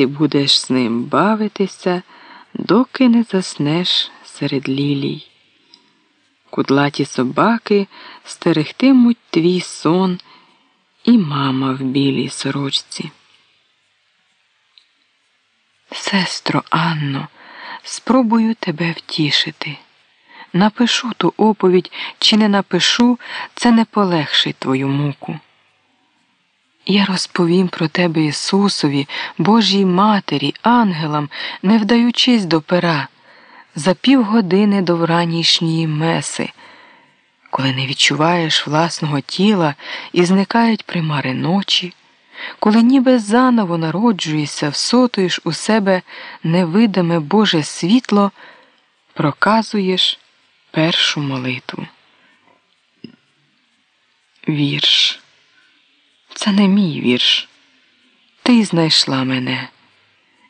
ти будеш з ним бавитися, доки не заснеш серед лілій. Кудлаті собаки стерегтимуть твій сон і мама в білій сорочці. Сестро Анно, спробую тебе втішити. Напишу ту оповідь чи не напишу, це не полегшить твою муку. Я розповім про тебе Ісусові, Божій Матері, ангелам, не вдаючись до пера, за півгодини до вранішньої меси, коли не відчуваєш власного тіла і зникають примари ночі, коли ніби заново народжуєшся, всотуєш у себе невидиме Боже світло, проказуєш першу молитву. Вірш. Це не мій вірш. Ти знайшла мене.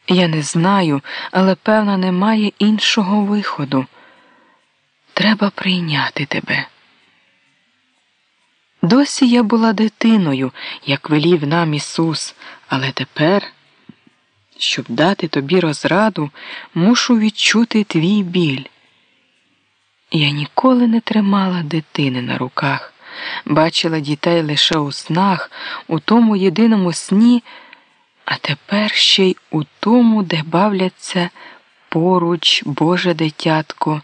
Я не знаю, але певно, немає іншого виходу. Треба прийняти тебе. Досі я була дитиною, як велів нам Ісус, але тепер, щоб дати тобі розраду, мушу відчути твій біль. Я ніколи не тримала дитини на руках, бачила дітей лише у снах, у тому єдиному сні, а тепер ще й у тому, де бавляться поруч Боже дитятко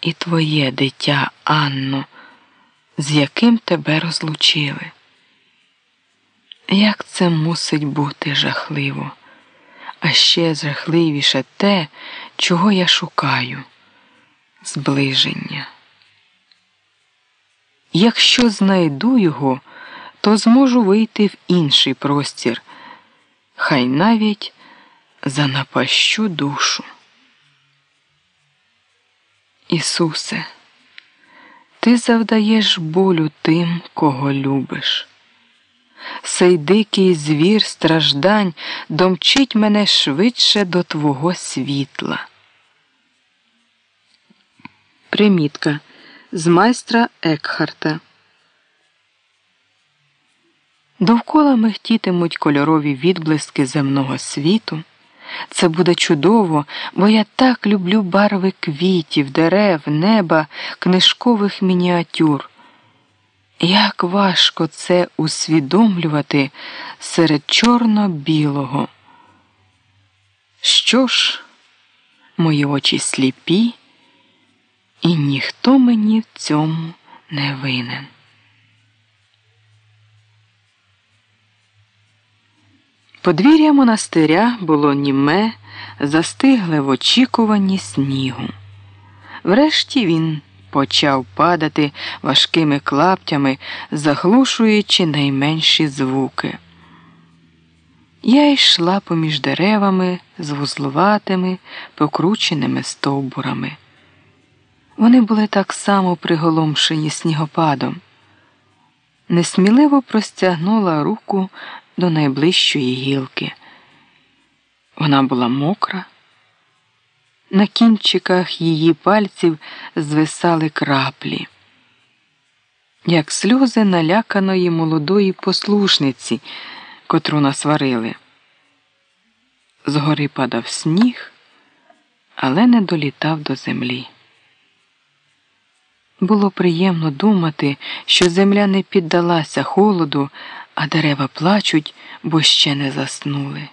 і твоє дитя, Анно, з яким тебе розлучили. Як це мусить бути жахливо, а ще жахливіше те, чого я шукаю зближення. Якщо знайду його, то зможу вийти в інший простір, хай навіть занапащу душу. Ісусе, Ти завдаєш болю тим, кого любиш. Сей дикий звір страждань домчить мене швидше до Твого світла. Примітка з майстра Екхарта. Довкола мехтітимуть кольорові відблиски земного світу. Це буде чудово, бо я так люблю барви квітів, дерев, неба, книжкових мініатюр. Як важко це усвідомлювати серед чорно-білого. Що ж, мої очі сліпі? І ніхто мені в цьому не винен. Подвір'я монастиря було німе, застигле в очікуванні снігу. Врешті він почав падати важкими клаптями, заглушуючи найменші звуки. Я йшла поміж деревами з вузлуватими, покрученими стовбурами. Вони були так само приголомшені снігопадом. Несміливо простягнула руку до найближчої гілки. Вона була мокра. На кінчиках її пальців звисали краплі, як сльози наляканої молодої послушниці, котру насварили. Згори падав сніг, але не долітав до землі. Було приємно думати, що земля не піддалася холоду, а дерева плачуть, бо ще не заснули.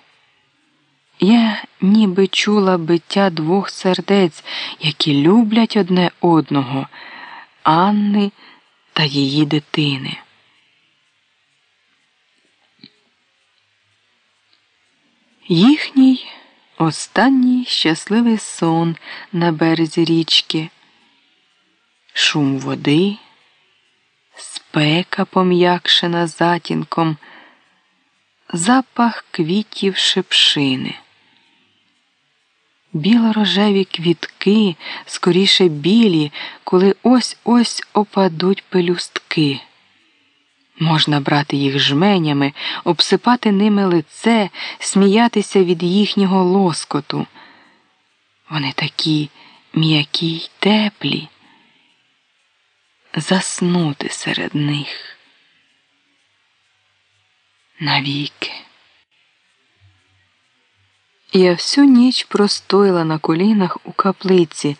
Я ніби чула биття двох сердець, які люблять одне одного, Анни та її дитини. Їхній останній щасливий сон на березі річки шум води, спека пом'якшена затінком, запах квітів шепшини. Білорожеві квітки, скоріше білі, коли ось ось опадуть пелюстки. Можна брати їх жменями, обсипати ними лице, сміятися від їхнього лоскоту. Вони такі м'які й теплі заснути серед них навіки. Я всю ніч простояла на колінах у каплиці.